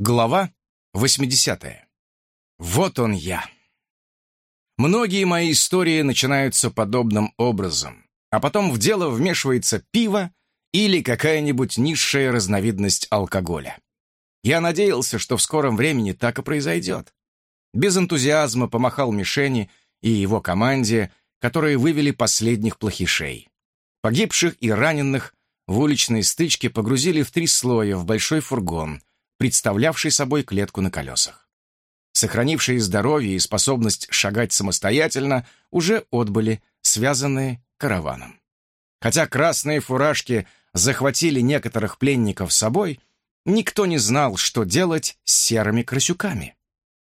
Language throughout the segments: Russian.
Глава 80. Вот он я. Многие мои истории начинаются подобным образом, а потом в дело вмешивается пиво или какая-нибудь низшая разновидность алкоголя. Я надеялся, что в скором времени так и произойдет. Без энтузиазма помахал Мишени и его команде, которые вывели последних плохишей. Погибших и раненых в уличной стычке погрузили в три слоя в большой фургон — представлявший собой клетку на колесах. Сохранившие здоровье и способность шагать самостоятельно уже отбыли, связанные караваном. Хотя красные фуражки захватили некоторых пленников с собой, никто не знал, что делать с серыми крысюками.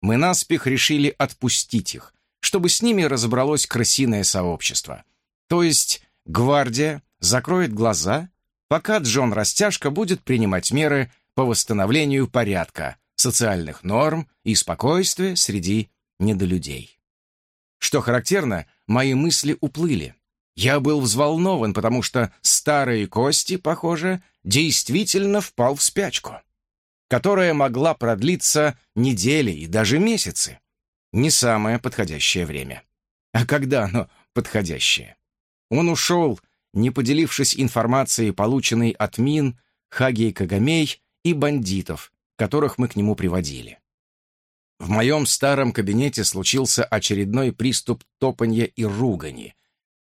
Мы наспех решили отпустить их, чтобы с ними разобралось крысиное сообщество. То есть гвардия закроет глаза, пока Джон Растяжка будет принимать меры по восстановлению порядка, социальных норм и спокойствия среди недолюдей. Что характерно, мои мысли уплыли. Я был взволнован, потому что старые кости, похоже, действительно впал в спячку, которая могла продлиться недели и даже месяцы. Не самое подходящее время. А когда оно подходящее? Он ушел, не поделившись информацией, полученной от Мин, Хаги и Кагамей, и бандитов, которых мы к нему приводили. В моем старом кабинете случился очередной приступ топанья и ругани.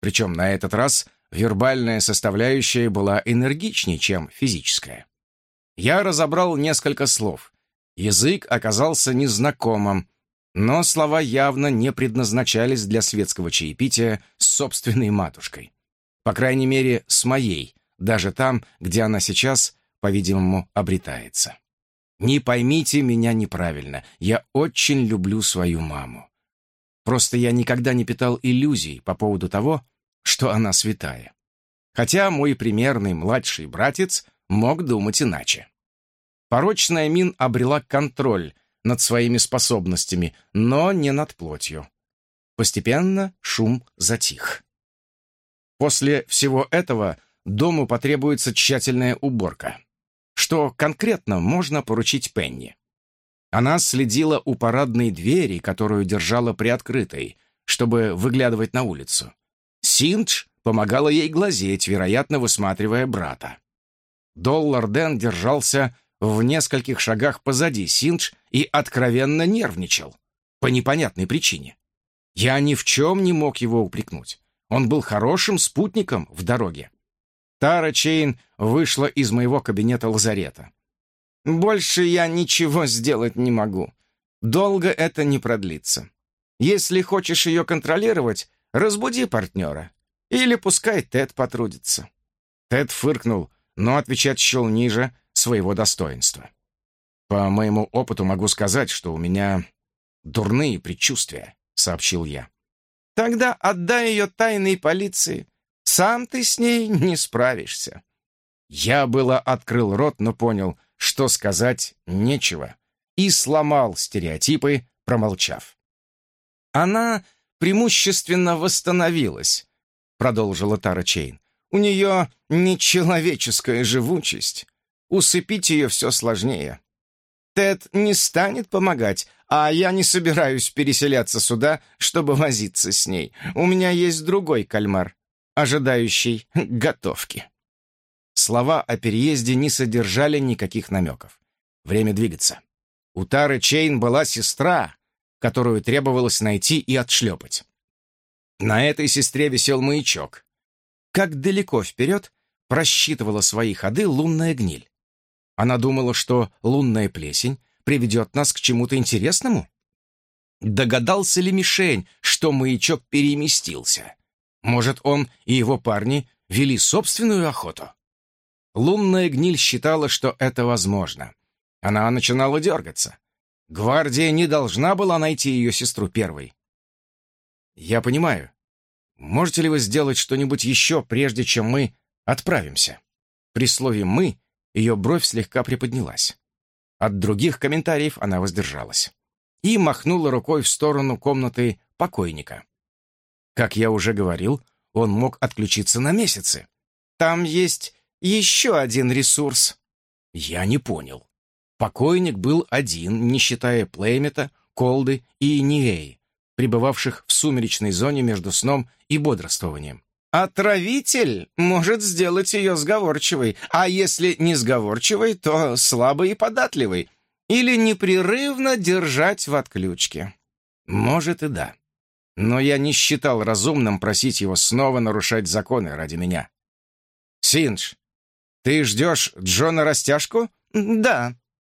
Причем на этот раз вербальная составляющая была энергичнее, чем физическая. Я разобрал несколько слов. Язык оказался незнакомым, но слова явно не предназначались для светского чаепития с собственной матушкой. По крайней мере, с моей, даже там, где она сейчас по-видимому, обретается. Не поймите меня неправильно, я очень люблю свою маму. Просто я никогда не питал иллюзий по поводу того, что она святая. Хотя мой примерный младший братец мог думать иначе. Порочная Мин обрела контроль над своими способностями, но не над плотью. Постепенно шум затих. После всего этого дому потребуется тщательная уборка что конкретно можно поручить Пенни. Она следила у парадной двери, которую держала приоткрытой, чтобы выглядывать на улицу. Синдж помогала ей глазеть, вероятно, высматривая брата. Доллар Дэн держался в нескольких шагах позади Синдж и откровенно нервничал. По непонятной причине. Я ни в чем не мог его упрекнуть. Он был хорошим спутником в дороге. Тара Чейн вышла из моего кабинета лазарета. «Больше я ничего сделать не могу. Долго это не продлится. Если хочешь ее контролировать, разбуди партнера. Или пускай Тед потрудится». Тед фыркнул, но отвечать счел ниже своего достоинства. «По моему опыту могу сказать, что у меня дурные предчувствия», — сообщил я. «Тогда отдай ее тайной полиции. Сам ты с ней не справишься». Я было открыл рот, но понял, что сказать нечего, и сломал стереотипы, промолчав. «Она преимущественно восстановилась», — продолжила Тара Чейн. «У нее нечеловеческая живучесть. Усыпить ее все сложнее. Тед не станет помогать, а я не собираюсь переселяться сюда, чтобы возиться с ней. У меня есть другой кальмар ожидающий готовки. Слова о переезде не содержали никаких намеков. Время двигаться. У Тары Чейн была сестра, которую требовалось найти и отшлепать. На этой сестре висел маячок. Как далеко вперед просчитывала свои ходы лунная гниль. Она думала, что лунная плесень приведет нас к чему-то интересному? Догадался ли мишень, что маячок переместился? Может, он и его парни вели собственную охоту? Лунная гниль считала, что это возможно. Она начинала дергаться. Гвардия не должна была найти ее сестру первой. «Я понимаю. Можете ли вы сделать что-нибудь еще, прежде чем мы отправимся?» При слове «мы» ее бровь слегка приподнялась. От других комментариев она воздержалась. И махнула рукой в сторону комнаты покойника. Как я уже говорил, он мог отключиться на месяцы. Там есть еще один ресурс. Я не понял. Покойник был один, не считая Плеймета, Колды и Нивеи, пребывавших в сумеречной зоне между сном и бодрствованием. Отравитель может сделать ее сговорчивой, а если не сговорчивой, то слабой и податливой, или непрерывно держать в отключке. Может и да. Но я не считал разумным просить его снова нарушать законы ради меня. «Синдж, ты ждешь Джона Растяжку?» «Да.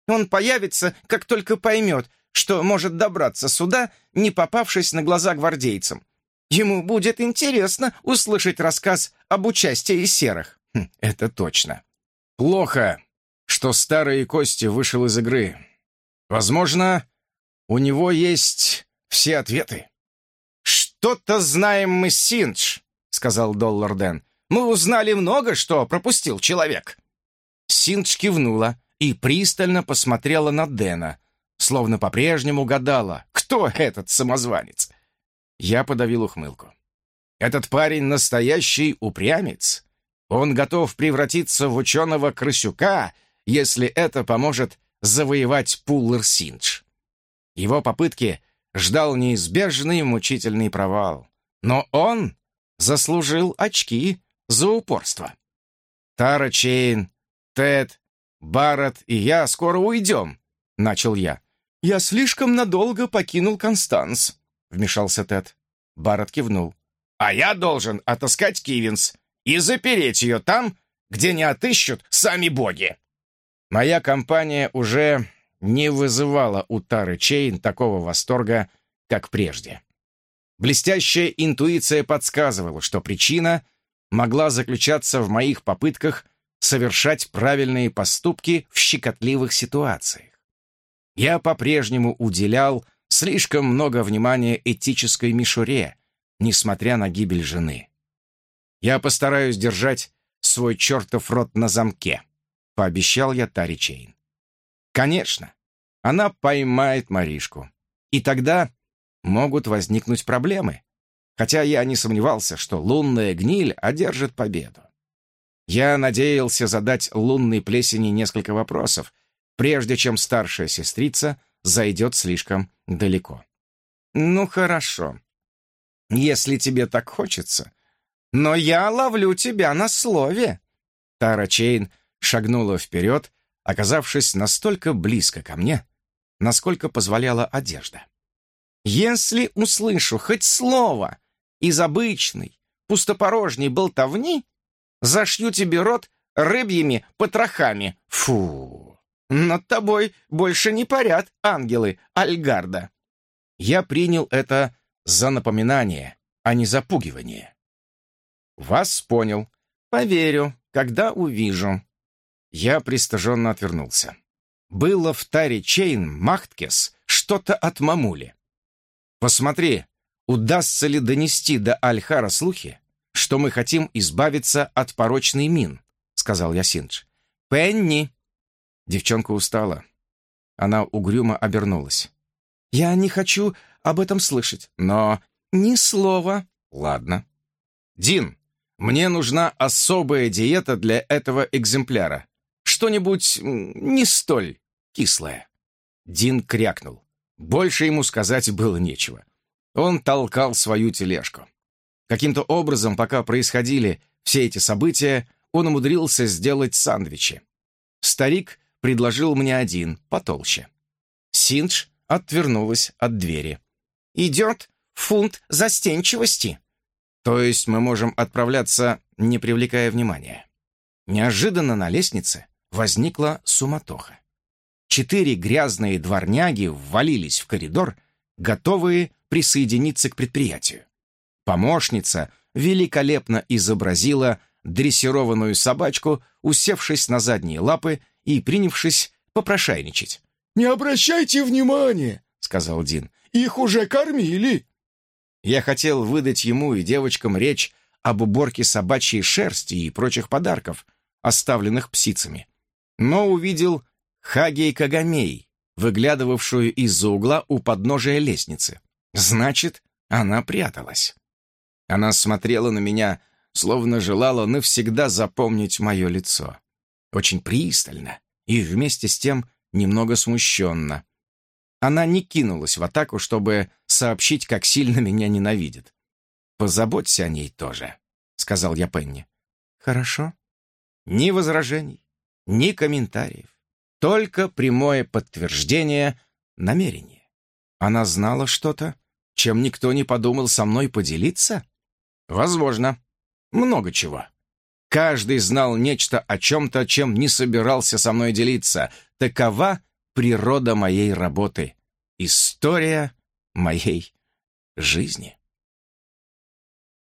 Он появится, как только поймет, что может добраться сюда, не попавшись на глаза гвардейцам. Ему будет интересно услышать рассказ об участии серых». Хм, «Это точно. Плохо, что старые кости вышел из игры. Возможно, у него есть все ответы». «Что-то знаем мы, Синдж», — сказал Доллар Дэн. «Мы узнали много, что пропустил человек». Синдж кивнула и пристально посмотрела на Дэна, словно по-прежнему гадала, кто этот самозванец. Я подавил ухмылку. Этот парень настоящий упрямец. Он готов превратиться в ученого-крысюка, если это поможет завоевать Пуллер-Синдж. Его попытки ждал неизбежный мучительный провал. Но он заслужил очки за упорство. Тара Чейн, Тед, Барретт и я скоро уйдем, — начал я. «Я слишком надолго покинул Констанс», — вмешался Тед. Барретт кивнул. «А я должен отыскать Кивинс и запереть ее там, где не отыщут сами боги». Моя компания уже не вызывала у Тары Чейн такого восторга, как прежде. Блестящая интуиция подсказывала, что причина могла заключаться в моих попытках совершать правильные поступки в щекотливых ситуациях. Я по-прежнему уделял слишком много внимания этической мишуре, несмотря на гибель жены. Я постараюсь держать свой чертов рот на замке, пообещал я Тари Чейн. Конечно, она поймает Маришку, и тогда могут возникнуть проблемы, хотя я не сомневался, что лунная гниль одержит победу. Я надеялся задать лунной плесени несколько вопросов, прежде чем старшая сестрица зайдет слишком далеко. «Ну, хорошо, если тебе так хочется. Но я ловлю тебя на слове». Тара Чейн шагнула вперед, оказавшись настолько близко ко мне, насколько позволяла одежда. «Если услышу хоть слово из обычной, пустопорожней болтовни, Зашью тебе рот рыбьими потрохами. Фу! Над тобой больше не парят ангелы Альгарда. Я принял это за напоминание, а не запугивание. Вас понял. Поверю, когда увижу. Я пристыженно отвернулся. Было в Таре Чейн Махткес что-то от мамули. Посмотри, удастся ли донести до Альхара слухи, что мы хотим избавиться от порочной мин», — сказал я Синдж. «Пенни!» Девчонка устала. Она угрюмо обернулась. «Я не хочу об этом слышать, но ни слова». «Ладно». «Дин, мне нужна особая диета для этого экземпляра. Что-нибудь не столь кислое». Дин крякнул. Больше ему сказать было нечего. Он толкал свою тележку. Каким-то образом, пока происходили все эти события, он умудрился сделать сандвичи. Старик предложил мне один, потолще. Синдж отвернулась от двери. «Идет фунт застенчивости». «То есть мы можем отправляться, не привлекая внимания». Неожиданно на лестнице возникла суматоха. Четыре грязные дворняги ввалились в коридор, готовые присоединиться к предприятию. Помощница великолепно изобразила дрессированную собачку, усевшись на задние лапы и принявшись попрошайничать. «Не обращайте внимания», — сказал Дин. «Их уже кормили». Я хотел выдать ему и девочкам речь об уборке собачьей шерсти и прочих подарков, оставленных псицами. Но увидел Хагей Кагамей, выглядывавшую из-за угла у подножия лестницы. Значит, она пряталась. Она смотрела на меня, словно желала навсегда запомнить мое лицо. Очень пристально и вместе с тем немного смущенно. Она не кинулась в атаку, чтобы сообщить, как сильно меня ненавидит. «Позаботься о ней тоже», — сказал я Пенни. «Хорошо». Ни возражений, ни комментариев. Только прямое подтверждение намерения. Она знала что-то, чем никто не подумал со мной поделиться? Возможно. Много чего. Каждый знал нечто о чем-то, чем не собирался со мной делиться. Такова природа моей работы. История моей жизни.